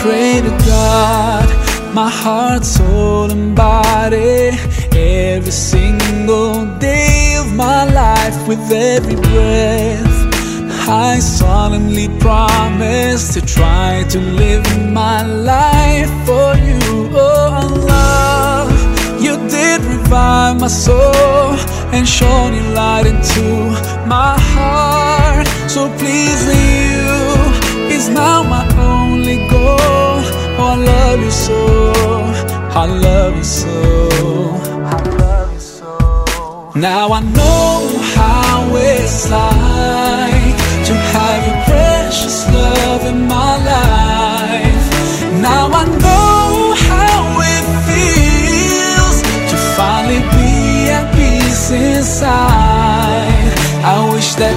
pray to God, my heart, soul, and body, every single day of my life, with every breath. I solemnly promise to try to live my life for you, oh Allah. You did revive my soul and shone your light into my heart. Love you so, I love you so, I love you so. Now I know how it's like to have your precious love in my life. Now I know how it feels to finally be at peace inside. I wish that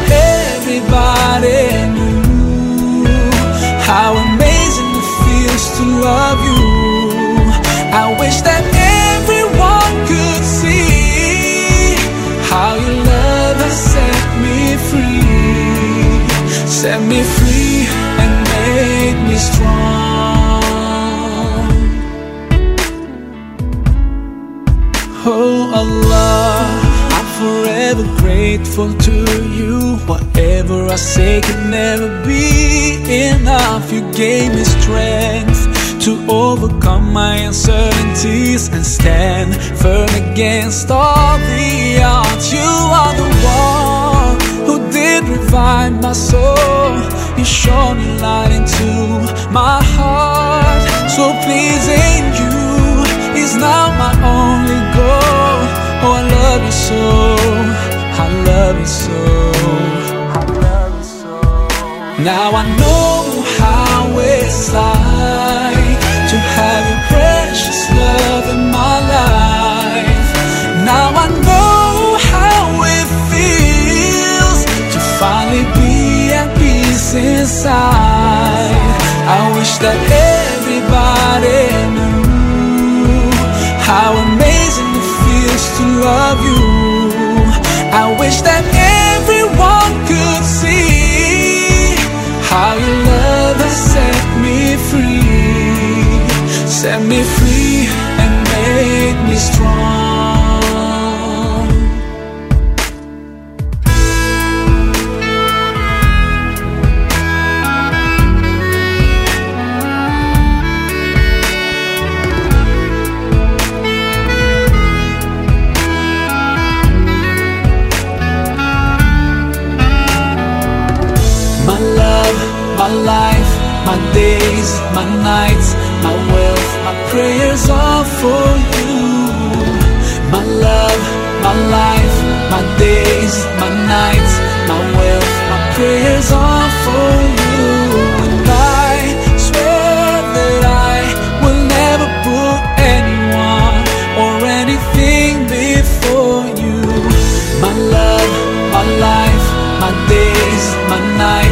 forever grateful to you. Whatever I say can never be enough. You gave me strength to overcome my uncertainties and stand firm against all the odds. You are the one who did revive my soul. You shone your light into my heart. So pleasing you is now my only goal. Oh, I love you so. Love you so. Now I know how it's like to have your precious love in my life. Now I know how it feels to finally be at peace inside. I wish that everybody knew how amazing it feels to love you. I wish that everyone could see how your love has set me free, set me free and made me strong. My life, my days, my nights, my wealth, my prayers are for you. My love, my life, my days, my nights, my wealth, my prayers are for you. And I swear that I will never put anyone or anything before you. My love, my life, my days, my nights,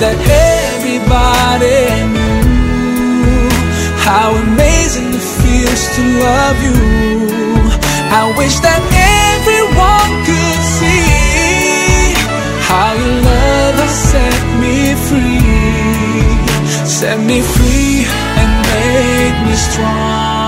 that everybody knew how amazing it feels to love you. I wish that everyone could see how your love has set me free, set me free and made me strong.